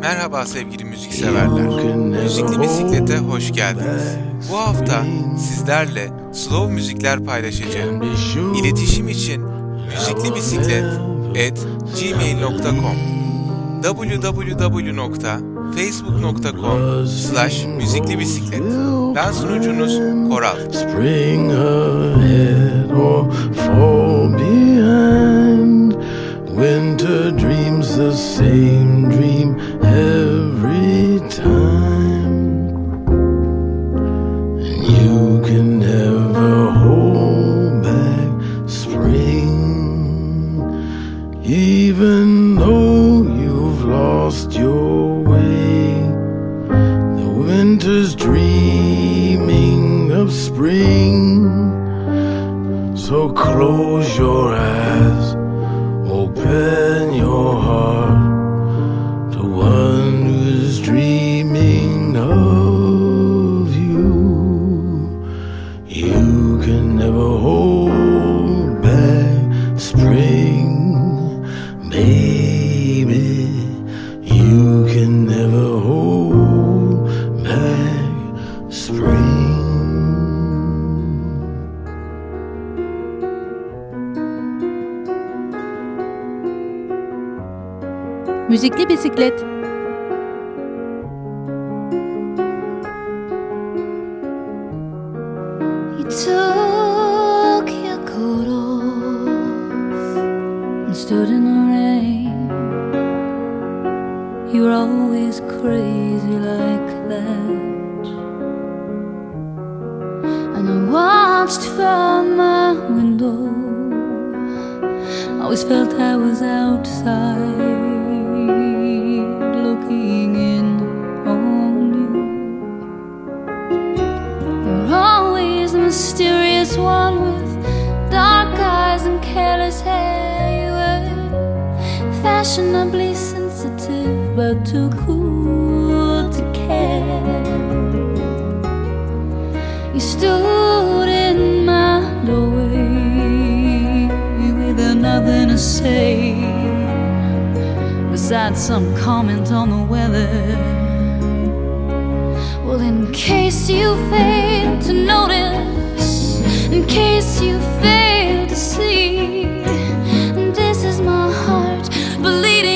Merhaba sevgili müzikseverler. Müzikli Bisiklet'e hoş geldiniz. Bu hafta sizlerle slow müzikler paylaşacağım. İletişim için müziklibisiklet at gmail.com www.facebook.com slash müziklibisiklet Ben sunucunuz Koral. Spring ahead or fall behind Winter dreams the same dream every time. And you can never hold back spring, even though you've lost your way. The winter's dreaming of spring, so close your eyes Open your heart Bisiklet. You took your coat off and stood in the rain. You were always crazy like that. And I watched from my window. Always felt I was outside. Fashionably sensitive, but too cool to care. You stood in my doorway with nothing to say besides some comment on the weather. Well, in case you fail to notice in case you fail to see. Bleeding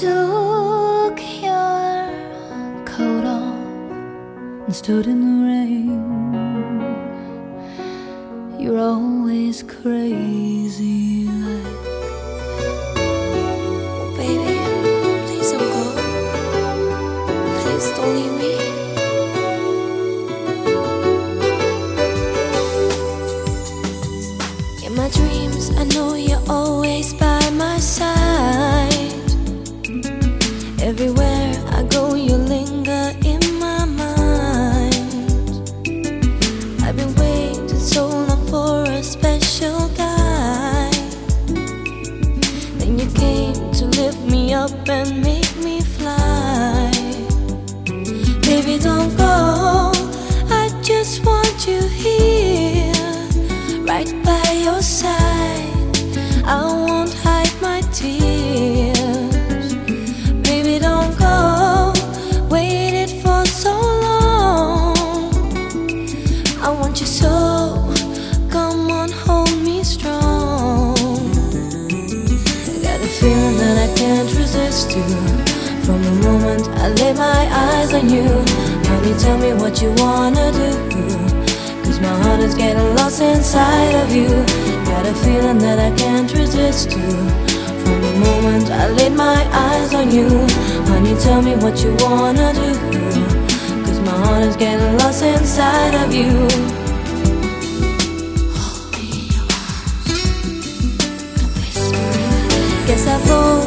took your coat off and stood in the rain. You're always crazy.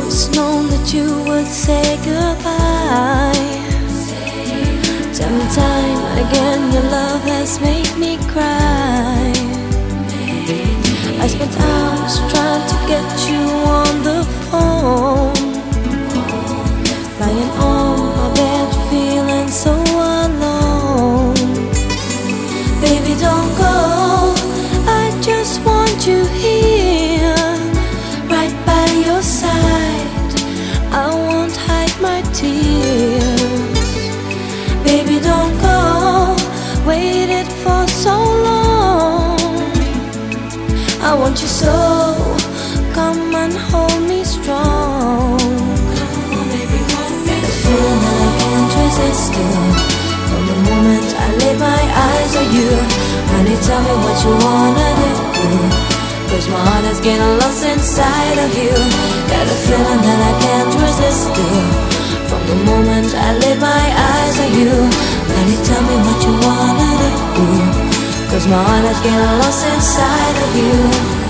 always known that you would say goodbye. Time and time again, your love has made me cry. I spent hours trying to get you on the phone. tell me what you wanna do. Cause my heart is getting lost inside of you. Got a feeling that I can't resist you. From the moment I laid my eyes on you, honey, tell me what you wanna do. Cause my heart is getting lost inside of you.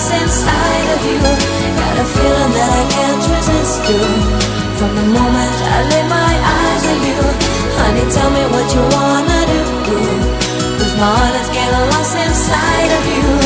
lost inside of you. Got a feeling that I can't resist you. From the moment I lay my eyes on you, honey, tell me what you wanna do. Cause my heart is getting lost inside of you.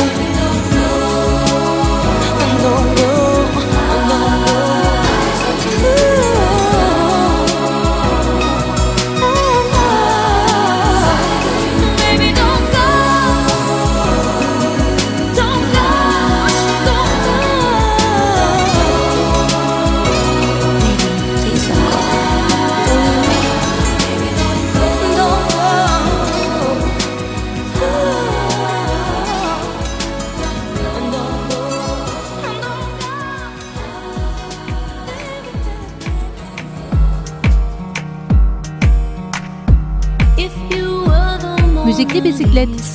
Outlet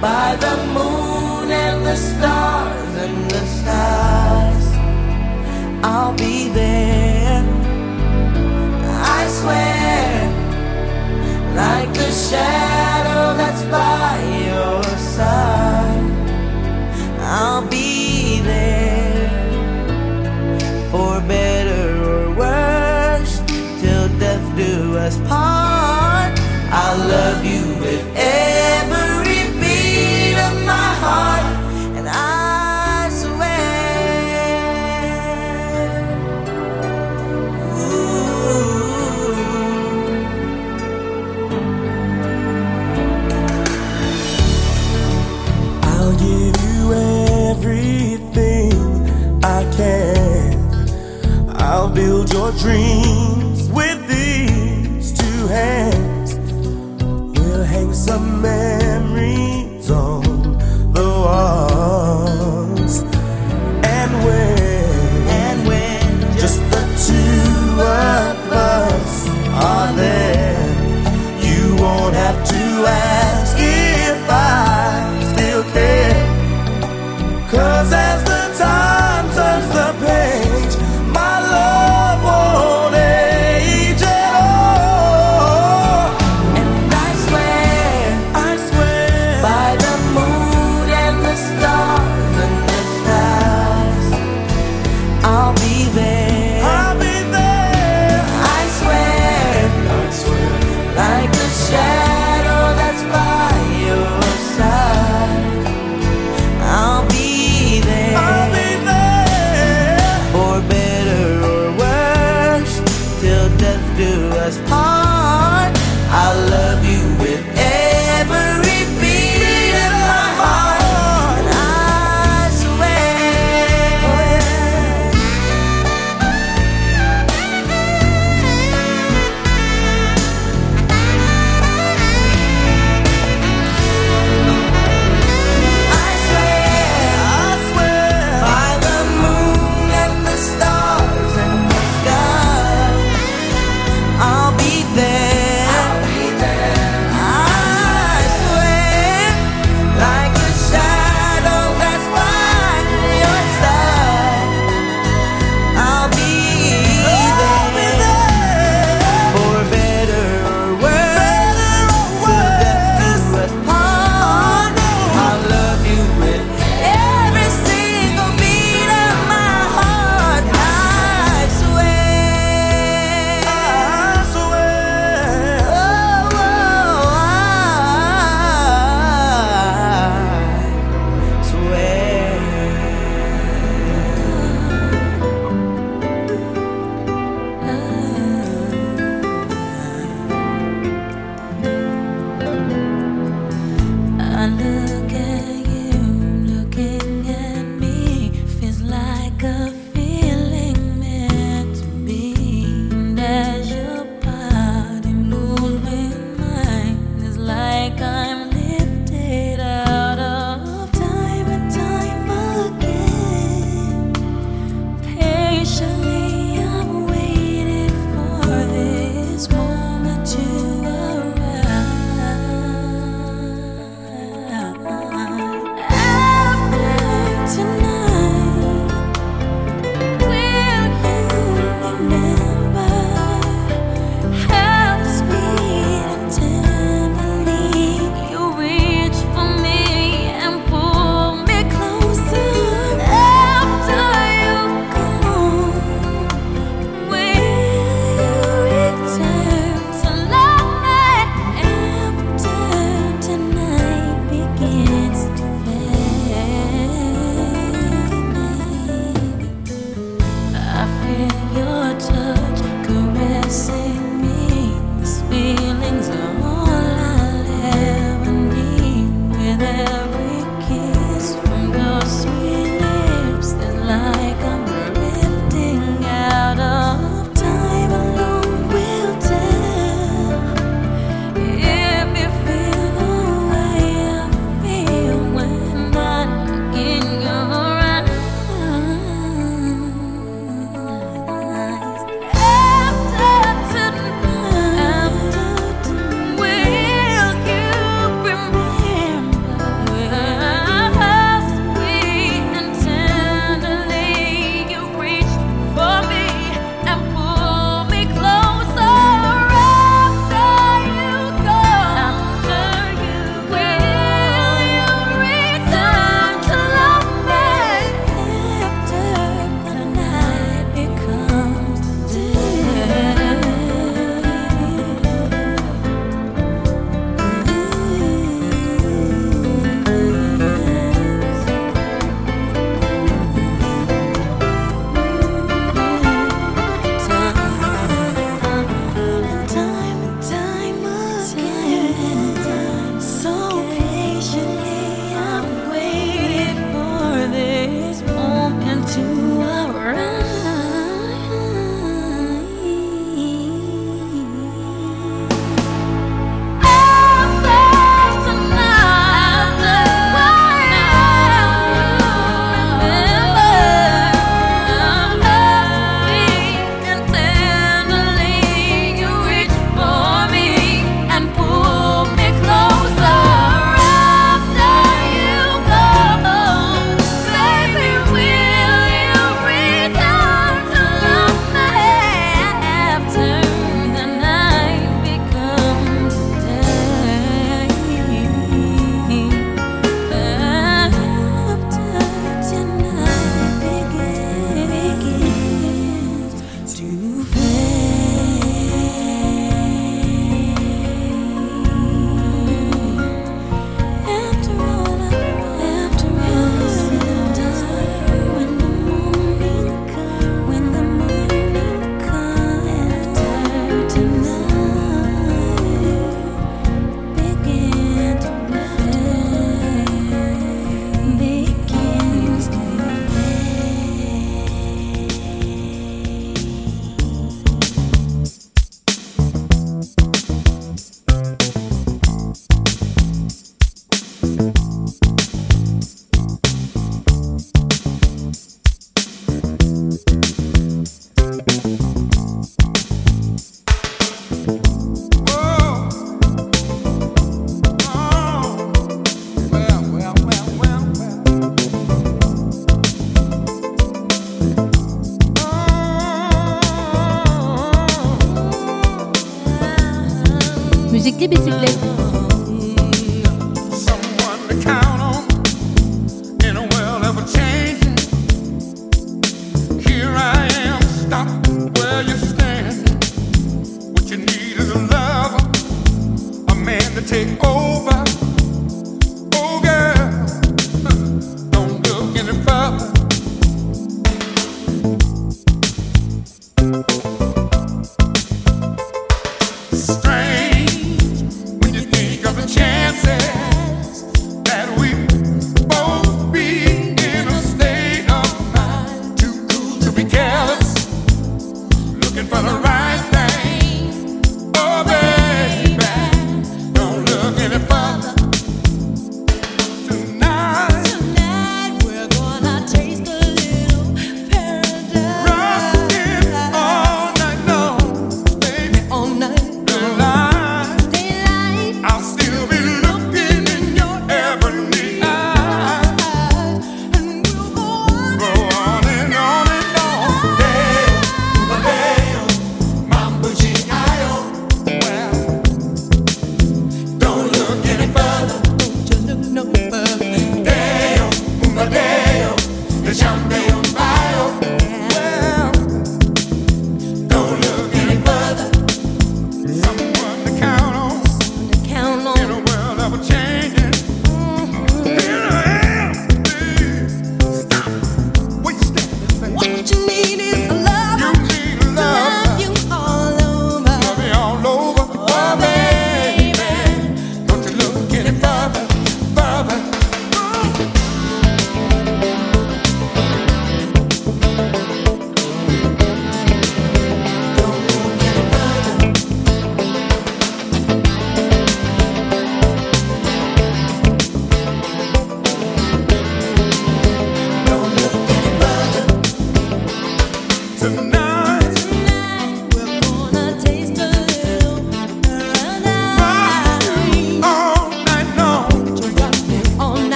by the moon and the stars and the skies, I'll be there. I swear like the shadow that's by your side. I'll be there for better or worse till death do us part. I love you dreams with these two hands. We'll hang some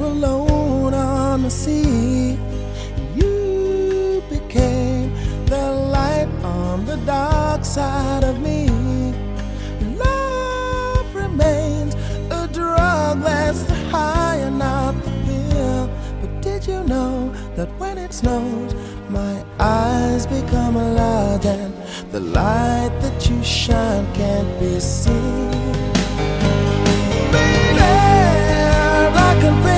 alone on the sea. You became the light on the dark side of me. Love remains a drug that's the high and not the pill. But did you know that when it snows, my eyes become large and the light that you shine can't be seen? I compare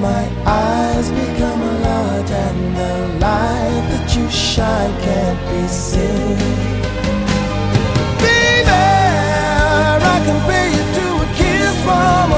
my eyes become a large and the light that you shine can't be seen? Baby, I compare you to a kiss from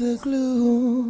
The gloom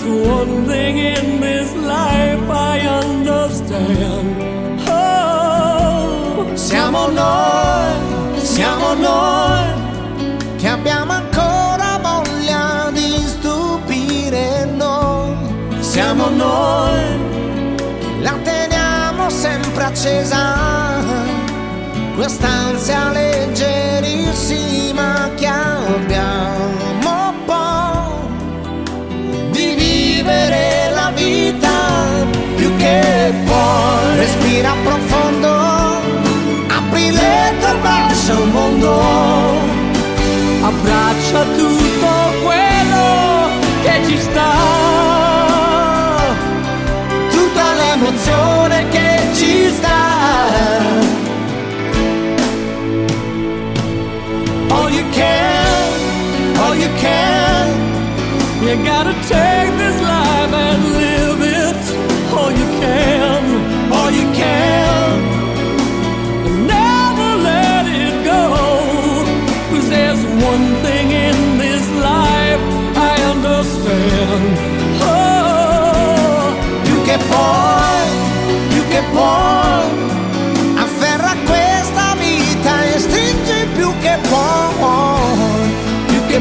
There's one thing in this life I understand. Oh, Siamo noi, siamo noi che abbiamo ancora voglia di stupire noi. Siamo noi la teniamo sempre accesa. Quest'ansia leggerissima che abbiamo vivere la vita più che puoi. Respira profondo, apri le tue braccia al mondo. abbraccia tutto quello che ci sta. tutta l'emozione che ci sta. All you can, all you can, You gotta take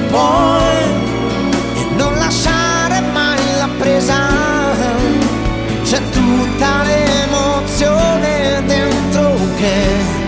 puoi, e non lasciare mai la presa. C'è tutta l'emozione dentro che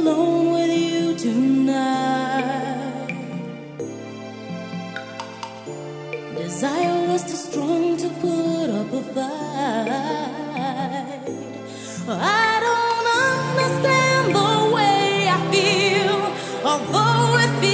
alone with you tonight. Desire was too strong to put up a fight. I don't understand the way I feel, although it feels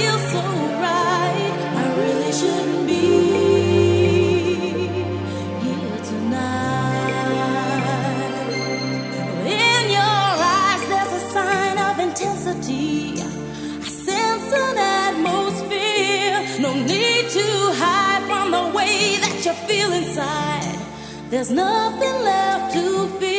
There's nothing left to fear.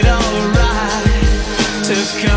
it alright to come.